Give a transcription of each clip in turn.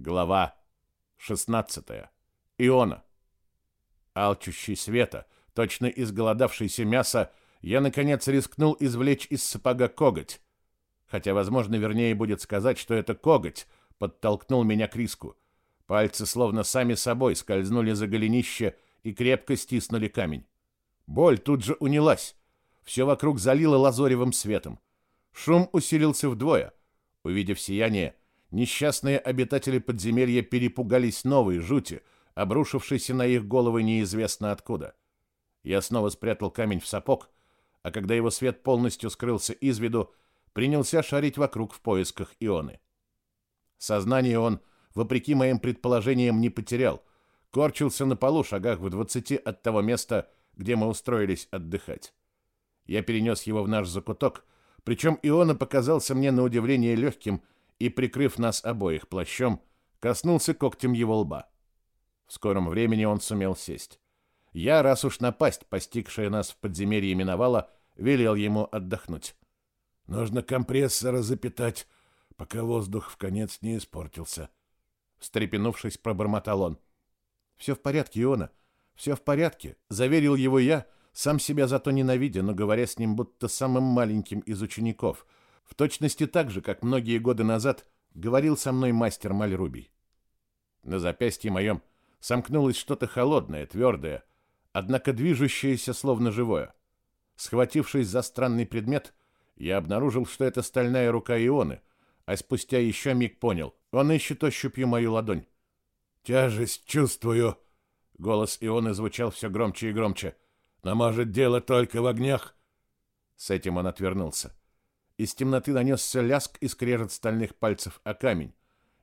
Глава 16. Иона. Алчущий света, точно изголодавшийся мяса, я, наконец, рискнул извлечь из сапога коготь. Хотя, возможно, вернее будет сказать, что это коготь подтолкнул меня к риску. Пальцы словно сами собой скользнули за голенище и крепко стиснули камень. Боль тут же унялась. Все вокруг залило лазоревым светом. Шум усилился вдвое. Увидев сияние, несчастные обитатели подземелья перепугались новой жути, обрушившейся на их головы неизвестно откуда. Я снова спрятал камень в сапог, а когда его свет полностью скрылся из виду, принялся шарить вокруг в поисках Ионы. Сознание он, вопреки моим предположениям, не потерял. Корчился на полу шагах в двадцати от того места, где мы устроились отдыхать. Я перенес его в наш закуток, причем Иона показался мне на удивление легким и, прикрыв нас обоих плащом, коснулся когтем его лба. В скором времени он сумел сесть. Я, раз уж напасть, постигшая нас в подземелье миновала, велел ему отдохнуть. «Нужно компрессора запитать, пока воздух в конец не испортился», — встрепенувшись, пробормотал он. «Все в порядке, Иона, все в порядке», — заверил его я, сам себя зато ненавидя, но говоря с ним будто самым маленьким из учеников — в точности так же, как многие годы назад говорил со мной мастер Мальрубий. На запястье моем сомкнулось что-то холодное, твердое, однако движущееся словно живое. Схватившись за странный предмет, я обнаружил, что это стальная рука Ионы, а спустя еще миг понял, он ищет ощупью мою ладонь. «Тяжесть чувствую!» Голос Ионы звучал все громче и громче. «Но может дело только в огнях?» С этим он отвернулся. Из темноты донесся ляск и скрежет стальных пальцев о камень.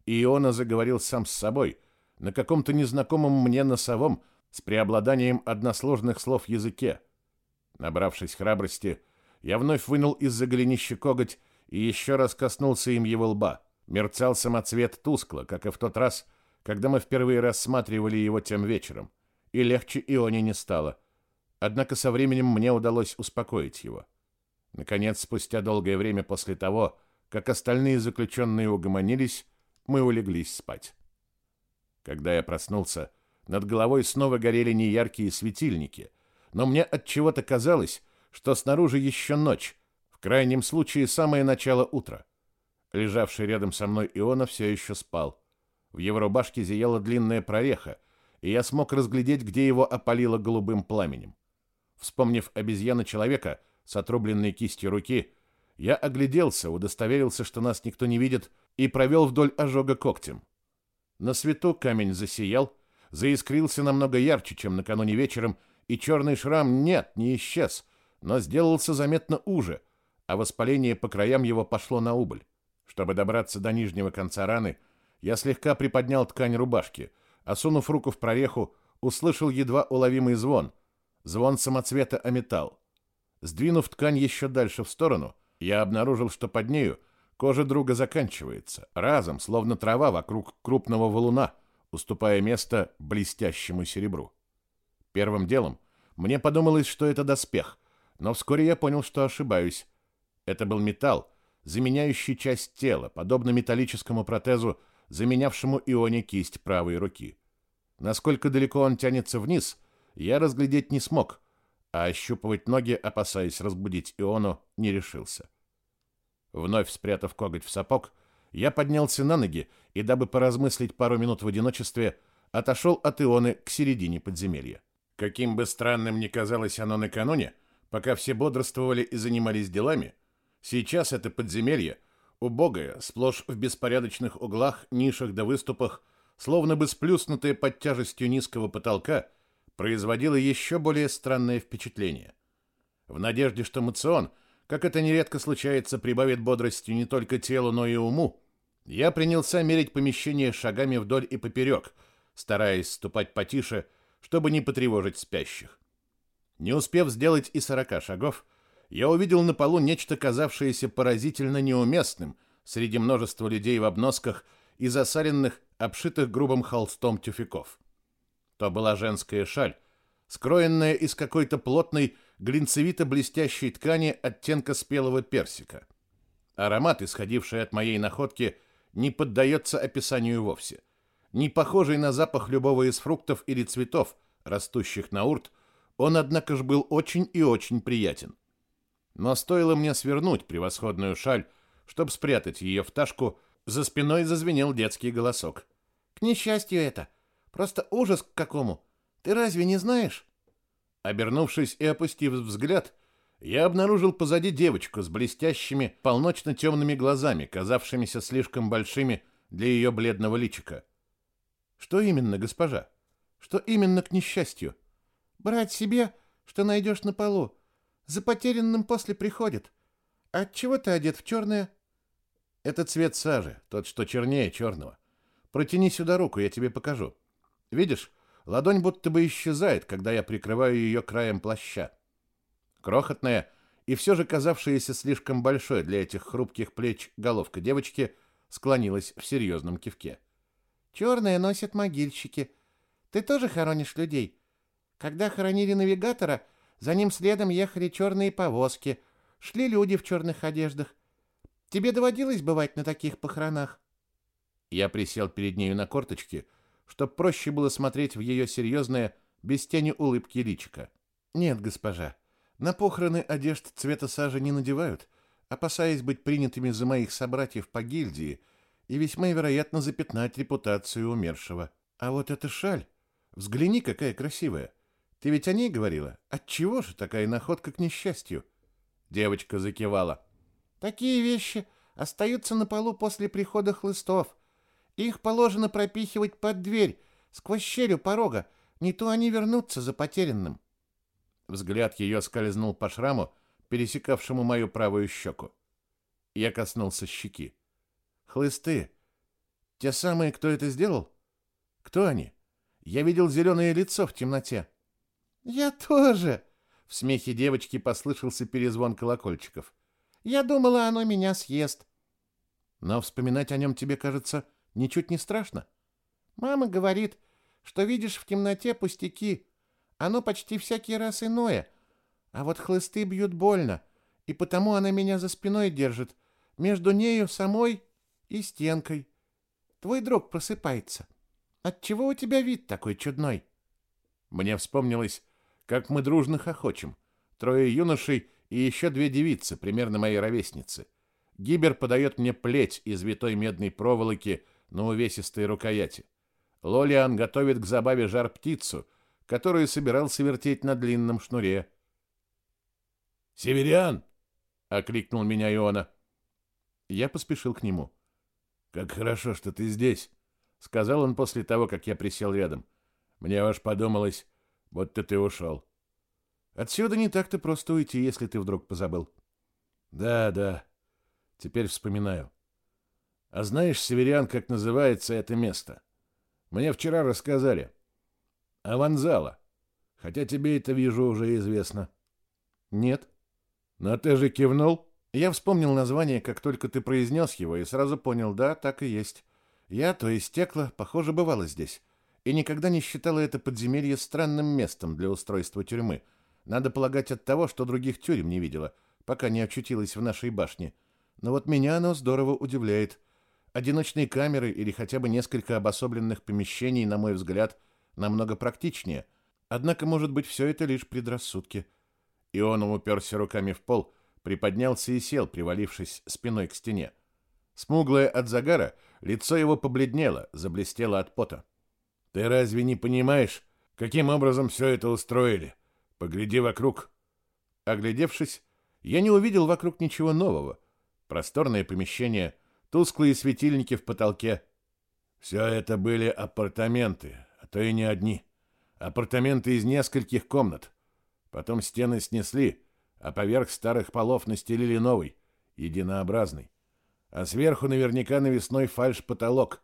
И Иона заговорил сам с собой, на каком-то незнакомом мне носовом, с преобладанием односложных слов языке. Набравшись храбрости, я вновь вынул из-за голенища коготь и еще раз коснулся им его лба. Мерцал самоцвет тускло, как и в тот раз, когда мы впервые рассматривали его тем вечером. И легче Ионе не стало. Однако со временем мне удалось успокоить его. — Наконец, спустя долгое время после того, как остальные заключенные угомонились, мы улеглись спать. Когда я проснулся, над головой снова горели неяркие светильники, но мне от чего-то казалось, что снаружи еще ночь, в крайнем случае самое начало утра. Лежавший рядом со мной Иона все еще спал. В его рубашке зияла длинная прореха, и я смог разглядеть, где его опалило голубым пламенем. Вспомнив обезьяна-человека, с отрубленной кистью руки, я огляделся, удостоверился, что нас никто не видит, и провел вдоль ожога когтем. На свету камень засиял, заискрился намного ярче, чем накануне вечером, и черный шрам нет, не исчез, но сделался заметно уже, а воспаление по краям его пошло на убыль. Чтобы добраться до нижнего конца раны, я слегка приподнял ткань рубашки, а сунув руку в прореху, услышал едва уловимый звон, звон самоцвета о металл. Сдвинув ткань еще дальше в сторону, я обнаружил, что под нею кожа друга заканчивается, разом, словно трава вокруг крупного валуна, уступая место блестящему серебру. Первым делом мне подумалось, что это доспех, но вскоре я понял, что ошибаюсь. Это был металл, заменяющий часть тела, подобно металлическому протезу, заменявшему Ионе кисть правой руки. Насколько далеко он тянется вниз, я разглядеть не смог, а ощупывать ноги, опасаясь разбудить Иону, не решился. Вновь спрятав коготь в сапог, я поднялся на ноги и, дабы поразмыслить пару минут в одиночестве, отошел от Ионы к середине подземелья. Каким бы странным ни казалось оно накануне, пока все бодрствовали и занимались делами, сейчас это подземелье, убогое, сплошь в беспорядочных углах, нишах да выступах, словно бы сплюснутое под тяжестью низкого потолка, производило еще более странное впечатление. В надежде, что Мацион, как это нередко случается, прибавит бодрости не только телу, но и уму, я принялся мерить помещение шагами вдоль и поперек, стараясь ступать потише, чтобы не потревожить спящих. Не успев сделать и сорока шагов, я увидел на полу нечто, казавшееся поразительно неуместным среди множества людей в обносках и засаленных, обшитых грубым холстом тюфяков. То была женская шаль, скроенная из какой-то плотной, глинцевито-блестящей ткани оттенка спелого персика. Аромат, исходивший от моей находки, не поддается описанию вовсе. Не похожий на запах любого из фруктов или цветов, растущих на урт, он, однако же, был очень и очень приятен. Но стоило мне свернуть превосходную шаль, чтобы спрятать ее в ташку, за спиной зазвенел детский голосок. «К несчастью это! Просто ужас к какому! Ты разве не знаешь?» Обернувшись и опустив взгляд, я обнаружил позади девочку с блестящими, полночно-темными глазами, казавшимися слишком большими для ее бледного личика. «Что именно, госпожа? Что именно к несчастью?» «Брать себе, что найдешь на полу. За потерянным после приходит. Отчего ты одет в черное?» «Это цвет сажи, тот, что чернее черного. Протяни сюда руку, я тебе покажу. Видишь, ладонь будто бы исчезает, когда я прикрываю ее краем плаща. Крохотная и все же казавшаяся слишком большой для этих хрупких плеч головка девочки склонилась в серьезном кивке. «Черное носят могильщики. Ты тоже хоронишь людей? Когда хоронили навигатора, за ним следом ехали черные повозки, шли люди в черных одеждах. Тебе доводилось бывать на таких похоронах?» Я присел перед нею на корточки, чтоб проще было смотреть в ее серьезное, без тени улыбки личико. «Нет, госпожа, на похороны одежд цвета сажи не надевают, опасаясь быть принятыми за моих собратьев по гильдии и весьма вероятно запятнать репутацию умершего. А вот эта шаль, взгляни, какая красивая. Ты ведь о ней говорила? Отчего же такая находка к несчастью? Девочка закивала. Такие вещи остаются на полу после прихода хлыстов. Их положено пропихивать под дверь, сквозь щель у порога, не то они вернутся за потерянным. Взгляд ее скользнул по шраму, пересекавшему мою правую щеку. Я коснулся щеки. Хлысты. Те самые, кто это сделал? Кто они? Я видел зеленое лицо в темноте. Я тоже. В смехе девочки послышался перезвон колокольчиков. Я думала, оно меня съест. Но вспоминать о нем тебе, кажется, ничуть не страшно. Мама говорит, что видишь в темноте пустяки, оно почти всякий раз иное. А вот хлысты бьют больно, и потому она меня за спиной держит, между нею самой и стенкой. Твой друг просыпается. Отчего у тебя вид такой чудной? Мне вспомнилось, как мы дружно хохочем. Трое юношей и еще две девицы, примерно моей ровесницы. Гибер подает мне плеть из витой медной проволоки на увесистой рукояти. Лолиан готовит к забаве жар-птицу, которую собирался вертеть на длинном шнуре. «Северян!» — окликнул меня Иона. Я поспешил к нему. «Как хорошо, что ты здесь», — сказал он после того, как я присел рядом. «Мне аж подумалось, будто ты ушел». «Отсюда не так-то просто уйти, если ты вдруг позабыл». «Да, да. Теперь вспоминаю. А знаешь, Северян, как называется это место? Мне вчера рассказали. Аванзала. Хотя тебе это, вижу, уже известно. Нет. Но ты же кивнул? Я вспомнил название, как только ты произнес его, и сразу понял, да, так и есть. Я, то есть Текла, похоже, бывала здесь. И никогда не считала это подземелье странным местом для устройства тюрьмы. Надо полагать от того, что других тюрем не видела, пока не очутилась в нашей башне. Но вот меня оно здорово удивляет. Одиночные камеры или хотя бы несколько обособленных помещений, на мой взгляд, намного практичнее. Однако, может быть, все это лишь предрассудки. И он уперся руками в пол, приподнялся и сел, привалившись спиной к стене. Смуглое от загара, лицо его побледнело, заблестело от пота. «Ты разве не понимаешь, каким образом все это устроили? Погляди вокруг». Оглядевшись, я не увидел вокруг ничего нового. Просторное помещение, тусклые светильники в потолке. Все это были апартаменты, а то и не одни. Апартаменты из нескольких комнат. Потом стены снесли, а поверх старых полов настелили новый, единообразный. А сверху наверняка навесной фальш-потолок.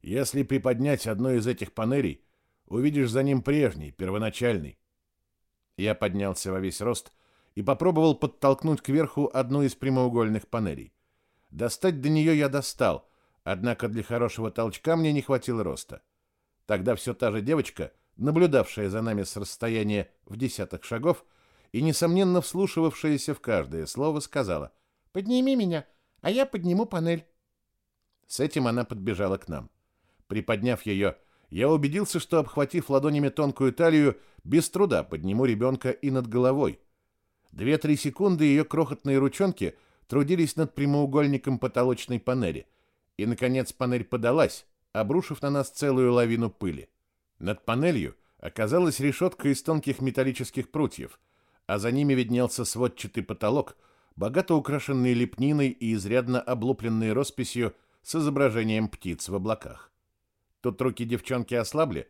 Если приподнять одну из этих панелей, увидишь за ним прежний, первоначальный. Я поднялся во весь рост и попробовал подтолкнуть кверху одну из прямоугольных панелей. Достать до нее я достал, однако для хорошего толчка мне не хватило роста. Тогда все та же девочка, наблюдавшая за нами с расстояния в десяток шагов и, несомненно, вслушивавшаяся в каждое слово, сказала «Подними меня, а я подниму панель». С этим она подбежала к нам. Приподняв ее, я убедился, что, обхватив ладонями тонкую талию, без труда подниму ребенка и над головой. Две-три секунды ее крохотные ручонки трудились над прямоугольником потолочной панели, и, наконец, панель подалась, обрушив на нас целую лавину пыли. Над панелью оказалась решетка из тонких металлических прутьев, а за ними виднелся сводчатый потолок, богато украшенный лепниной и изрядно облупленный росписью с изображением птиц в облаках. Тут руки девчонки ослабли,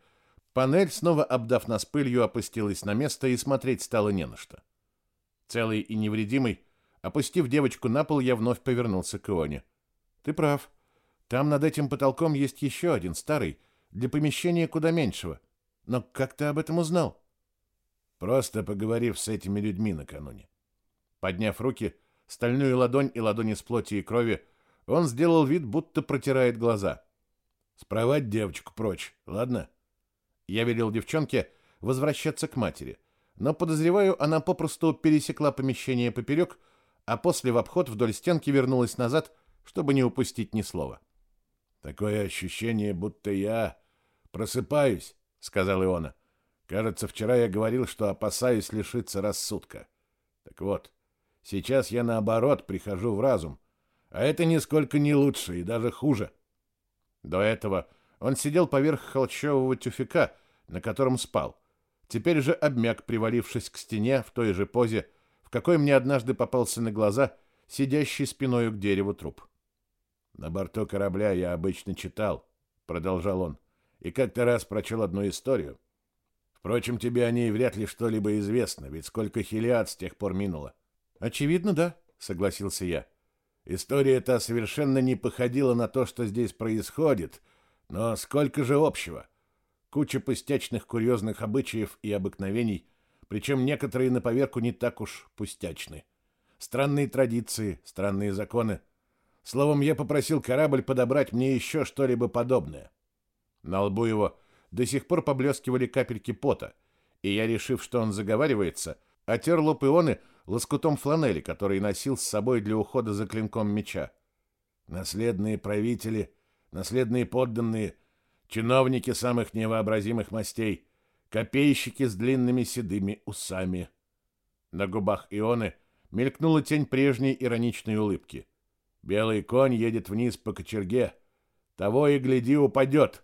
панель, снова обдав нас пылью, опустилась на место и смотреть стало не на что. Целый и невредимый, опустив девочку на пол, я вновь повернулся к Ионе. «Ты прав. Там над этим потолком есть еще один, старый, для помещения куда меньшего. Но как ты об этом узнал?» Просто поговорив с этими людьми накануне. Подняв руки, стальную ладонь и ладони из плоти и крови, он сделал вид, будто протирает глаза. «Спровать девочку прочь, ладно?» Я велел девчонке возвращаться к матери, но, подозреваю, она попросту пересекла помещение поперек, а после в обход вдоль стенки вернулась назад, чтобы не упустить ни слова. «Такое ощущение, будто я просыпаюсь», — сказал Иона. «Кажется, вчера я говорил, что опасаюсь лишиться рассудка. Так вот, сейчас я, наоборот, прихожу в разум, а это нисколько не лучше и даже хуже». До этого он сидел поверх холщового тюфяка, на котором спал. Теперь же обмяк, привалившись к стене в той же позе, в какой мне однажды попался на глаза сидящий спиною к дереву труп. «На борту корабля я обычно читал», — продолжал он, — «и как-то раз прочел одну историю. Впрочем, тебе о ней вряд ли что-либо известно, ведь сколько хилиад с тех пор минуло». «Очевидно, да», — согласился я. История эта совершенно не походила на то, что здесь происходит, но сколько же общего. Куча пустячных курьезных обычаев и обыкновений, причем некоторые на поверку не так уж пустячны. Странные традиции, странные законы. Словом, я попросил корабль подобрать мне еще что-либо подобное. На лбу его до сих пор поблескивали капельки пота, и я, решив, что он заговаривается, отер лоб Ионы лоскутом фланели, который носил с собой для ухода за клинком меча. Наследные правители, наследные подданные, чиновники самых невообразимых мастей, копейщики с длинными седыми усами. На губах Ионы мелькнула тень прежней ироничной улыбки. Белый конь едет вниз по кочерге. Того и гляди упадет,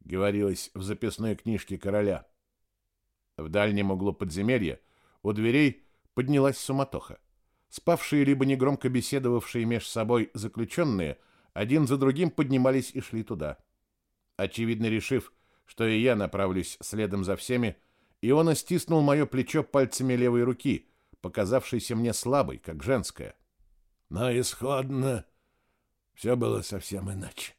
говорилось в записной книжке короля. В дальнем углу подземелья у дверей поднялась суматоха. Спавшие либо негромко беседовавшие меж собой заключенные один за другим поднимались и шли туда. Очевидно решив, что и я направлюсь следом за всеми, Иона стиснул мое плечо пальцами левой руки, показавшейся мне слабой, как женская. Но исходно все было совсем иначе.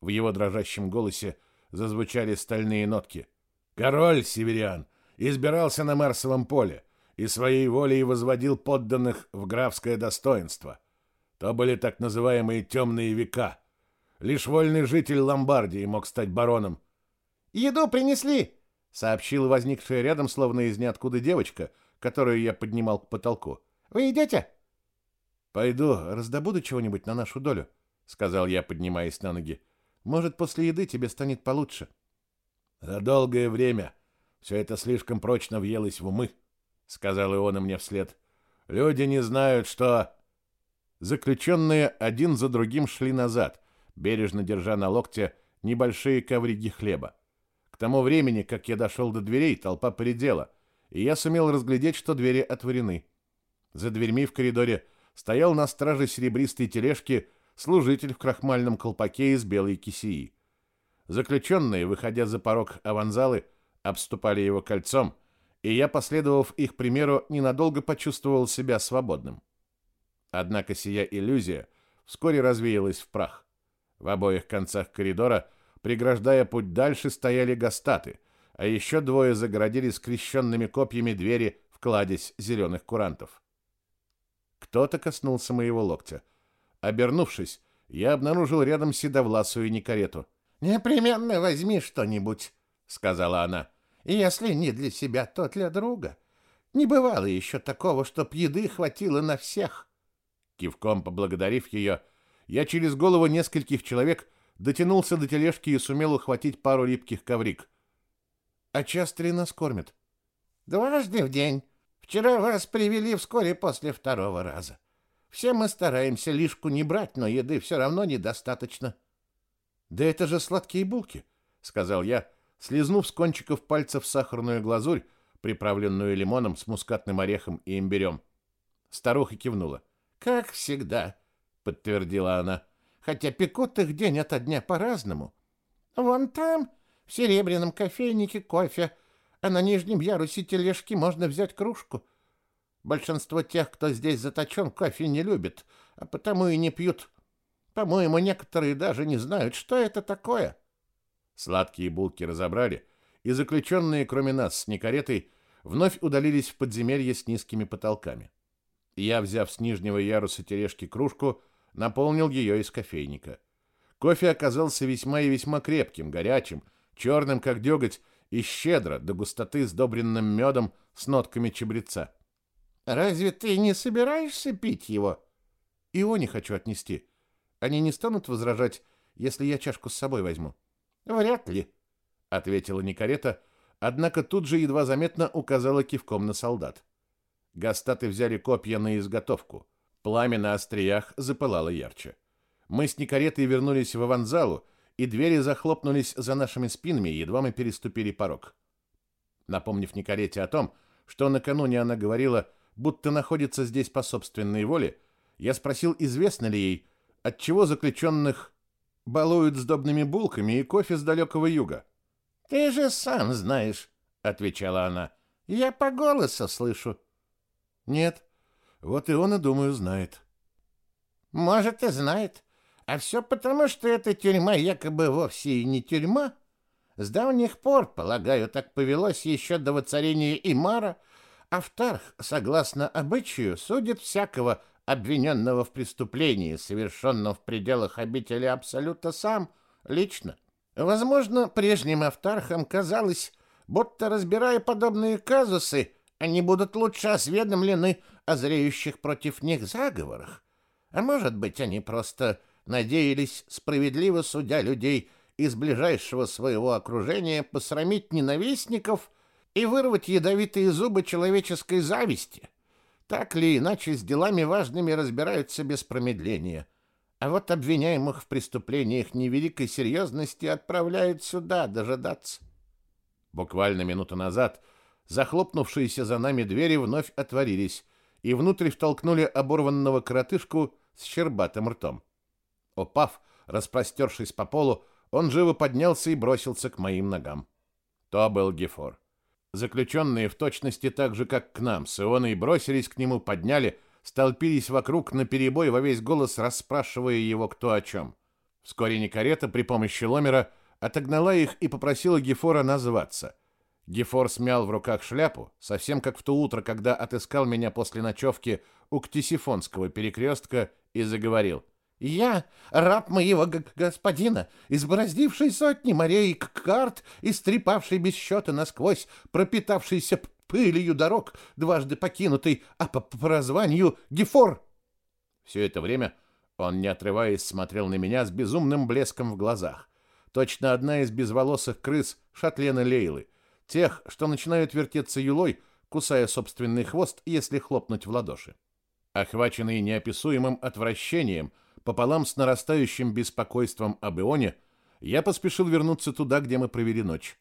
В его дрожащем голосе зазвучали стальные нотки. Король Северян избирался на Марсовом поле и своей волей возводил подданных в графское достоинство. То были так называемые темные века. Лишь вольный житель Ломбардии мог стать бароном. «Еду принесли!» — сообщила возникшая рядом, словно из ниоткуда девочка, которую я поднимал к потолку. «Вы идете?» «Пойду раздобуду чего-нибудь на нашу долю», — сказал я, поднимаясь на ноги. «Может, после еды тебе станет получше». «За долгое время все это слишком прочно въелось в умы», — сказал Иона мне вслед. «Люди не знают, что...» Заключенные один за другим шли назад, бережно держа на локте небольшие ковриги хлеба. К тому времени, как я дошел до дверей, толпа поредела, и я сумел разглядеть, что двери отворены. За дверьми в коридоре стоял на страже серебристой тележки служитель в крахмальном колпаке из белой кисеи. Заключенные, выходя за порог аванзалы, обступали его кольцом — и я, последовав их примеру, ненадолго почувствовал себя свободным. Однако сия иллюзия вскоре развеялась в прах. В обоих концах коридора, преграждая путь дальше, стояли гастаты, а еще двое загородили скрещенными копьями двери в кладезь зеленых курантов. Кто-то коснулся моего локтя. Обернувшись, я обнаружил рядом седовласую Никарету. «Непременно возьми что-нибудь», — сказала она. И если не для себя, то для друга. Не бывало еще такого, чтоб еды хватило на всех. Кивком поблагодарив ее, я через голову нескольких человек дотянулся до тележки и сумел ухватить пару липких коврик. «А часто ли нас кормят?» «Дважды в день. Вчера вас привели вскоре после второго раза. Все мы стараемся лишку не брать, но еды все равно недостаточно». «Да это же сладкие булки», — сказал я, слезнув с кончиков пальцев сахарную глазурь, приправленную лимоном с мускатным орехом и имбирем. Старуха кивнула. «Как всегда», — подтвердила она, «хотя пекут их день ото дня по-разному. Вон там, в серебряном кофейнике, кофе, а на нижнем ярусе тележки можно взять кружку. Большинство тех, кто здесь заточен, кофе не любит, а потому и не пьют. По-моему, некоторые даже не знают, что это такое». Сладкие булки разобрали, и заключенные, кроме нас с Никаретой, вновь удалились в подземелье с низкими потолками. Я, взяв с нижнего яруса тележки кружку, наполнил ее из кофейника. Кофе оказался весьма и весьма крепким, горячим, черным, как деготь, и щедро, до густоты сдобренным медом с нотками чабреца. «Разве ты не собираешься пить его?» «Его не хочу отнести. Они не станут возражать, если я чашку с собой возьму?» «Вряд ли», — ответила Никарета, однако тут же едва заметно указала кивком на солдат. Гастаты взяли копья на изготовку. Пламя на остриях запылало ярче. Мы с Никаретой вернулись в аванзалу, и двери захлопнулись за нашими спинами, едва мы переступили порог. Напомнив Никарете о том, что накануне она говорила, будто находится здесь по собственной воле, я спросил, известно ли ей, от чего заключенных балуют сдобными булками и кофе с далекого юга. «Ты же сам знаешь», — отвечала она. «Я по голосу слышу». «Нет, вот и он, и думаю, знает». «Может, и знает. А все потому, что эта тюрьма якобы вовсе и не тюрьма. С давних пор, полагаю, так повелось еще до воцарения Имара, Автарх, согласно обычаю, судит всякого обвиненного в преступлении, совершенном в пределах обители Абсолюта сам, лично. Возможно, прежним автархам казалось, будто, разбирая подобные казусы, они будут лучше осведомлены о зреющих против них заговорах. А может быть, они просто надеялись, справедливо судя людей из ближайшего своего окружения, посрамить ненавистников и вырвать ядовитые зубы человеческой зависти — так ли иначе с делами важными разбираются без промедления. А вот обвиняемых в преступлениях невеликой серьезности отправляют сюда дожидаться. Буквально минуту назад захлопнувшиеся за нами двери вновь отворились, и внутрь втолкнули оборванного коротышку с щербатым ртом. Упав, распростершись по полу, он живо поднялся и бросился к моим ногам. То был Гефор. Заключенные в точности так же, как к нам, с Ионой бросились к нему, подняли, столпились вокруг наперебой во весь голос, расспрашивая его кто о чем. Вскоре Никарета при помощи Ломера отогнала их и попросила Гефора назваться. Гефор смял в руках шляпу, совсем как в то утро, когда отыскал меня после ночевки у Ктисифонского перекрестка и заговорил — я, раб моего господина, избороздивший сотни морей карт, истрепавший без счета насквозь, пропитавшийся пылью дорог, дважды покинутый, а по прозванию Гефор. Все это время он, не отрываясь, смотрел на меня с безумным блеском в глазах. Точно одна из безволосых крыс Шатлена Лейлы, тех, что начинают вертеться юлой, кусая собственный хвост, если хлопнуть в ладоши. Охваченный неописуемым отвращением — пополам с нарастающим беспокойством об Ионе, я поспешил вернуться туда, где мы провели ночь.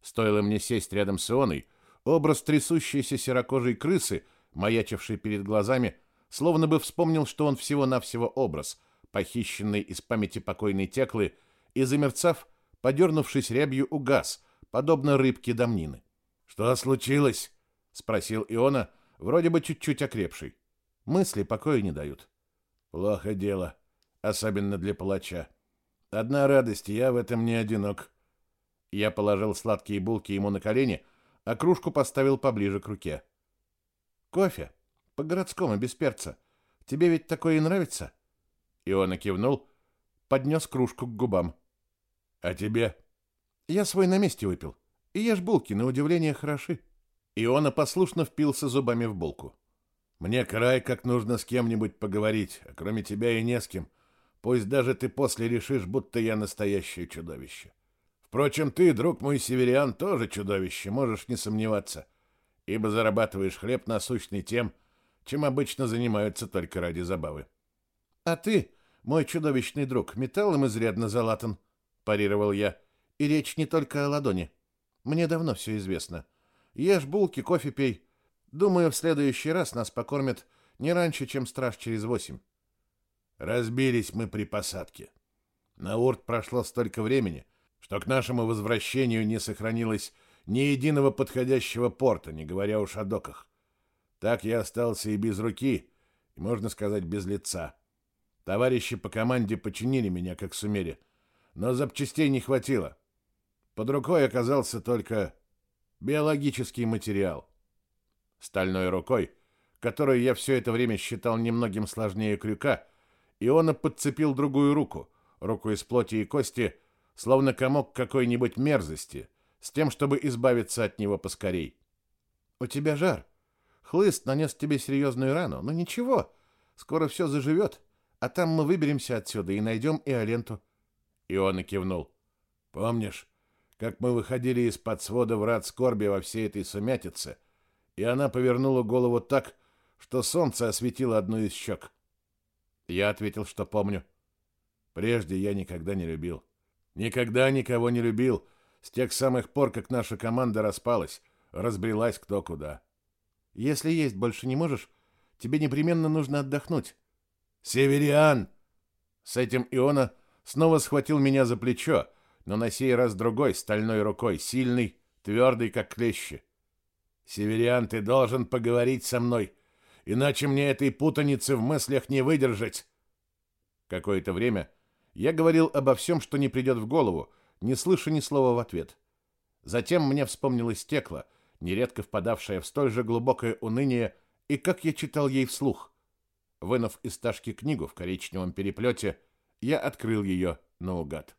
Стоило мне сесть рядом с Ионой, образ трясущейся серокожей крысы, маячивший перед глазами, словно бы вспомнил, что он всего-навсего образ, похищенный из памяти покойной Теклы, и, замерцав, подернувшись рябью, угас, подобно рыбке домнины. «Что случилось?» — спросил Иона, вроде бы чуть-чуть окрепший. Мысли покоя не дают. Плохо дело, особенно для палача. Одна радость, я в этом не одинок. Я положил сладкие булки ему на колени, а кружку поставил поближе к руке. Кофе, по-городскому, без перца. Тебе ведь такое и нравится? И он кивнул, поднес кружку к губам. А тебе? Я свой на месте выпил. И ешь булки, на удивление, хороши. Иона послушно впился зубами в булку. Мне край как нужно с кем-нибудь поговорить, а кроме тебя и не с кем. Пусть даже ты после решишь, будто я настоящее чудовище. Впрочем, ты, друг мой северян, тоже чудовище, можешь не сомневаться, ибо зарабатываешь хлеб насущный тем, чем обычно занимаются только ради забавы. А ты, мой чудовищный друг, металлом изрядно залатан, парировал я. И речь не только о ладони. Мне давно все известно. Ешь булки, кофе пей. Думаю, в следующий раз нас покормят не раньше, чем страж через восемь. Разбились мы при посадке. На Урт прошло столько времени, что к нашему возвращению не сохранилось ни единого подходящего порта, не говоря уж о доках. Так я остался и без руки, и, можно сказать, без лица. Товарищи по команде починили меня, как сумели, но запчастей не хватило. Под рукой оказался только биологический материал. Стальной рукой, которую я все это время считал немногим сложнее крюка, Иона подцепил другую руку, руку из плоти и кости, словно комок какой-нибудь мерзости, с тем, чтобы избавиться от него поскорей. «У тебя жар. Хлыст нанес тебе серьезную рану, но ничего, скоро все заживет, а там мы выберемся отсюда и найдем Иоленту». Иона кивнул. «Помнишь, как мы выходили из-под свода врат скорби во всей этой сумятице, и она повернула голову так, что солнце осветило одну из щек?» Я ответил, что помню. Прежде я никогда не любил. Никогда никого не любил, с тех самых пор, как наша команда распалась, разбрелась кто куда. Если есть больше не можешь, тебе непременно нужно отдохнуть. Севериан! С этим Иона снова схватил меня за плечо, но на сей раз другой, стальной рукой, сильный, твердый, как клещи. Севериан, ты должен поговорить со мной иначе мне этой путаницы в мыслях не выдержать. Какое-то время я говорил обо всем, что не придет в голову, не слыша ни слова в ответ. Затем мне вспомнилось Текла, нередко впадавшая в столь же глубокое уныние, и как я читал ей вслух. Вынув из ташки книгу в коричневом переплете, я открыл ее наугад.